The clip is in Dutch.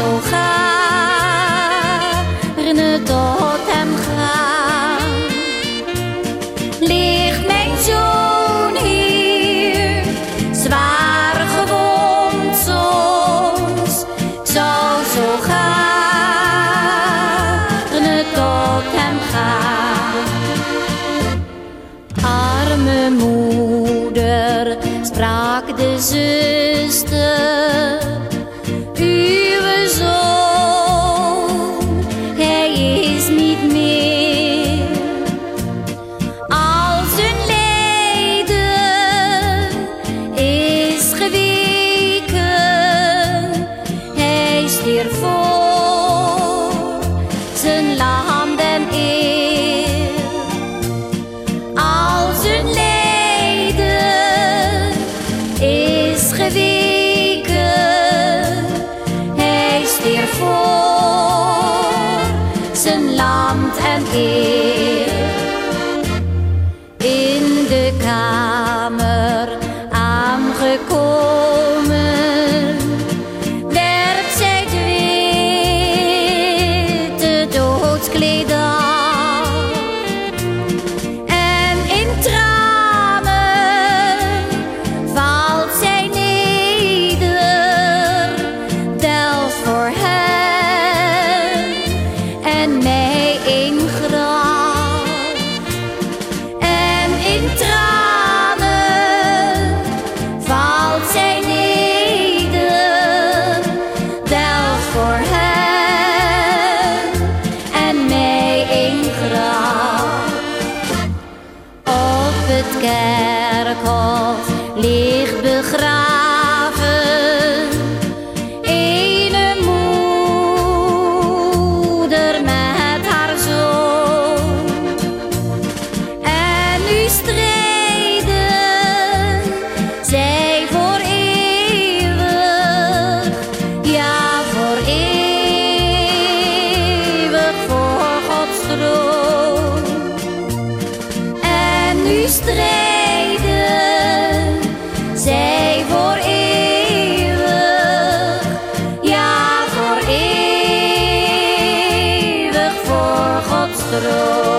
zo gaarne tot hem gaan. Ligt mijn zoon hier, zwaar gewond soms, zou zo gaarne tot hem gaan. Arme moeder, sprak de zuster In de kamer aangekomen, werpt zij het witte doodskleed. En in tranen valt zij neder, delft voor hem en mij het kerkhof ligt begraven Strijden zij voor eeuwig, ja voor eeuwig voor Gods troon.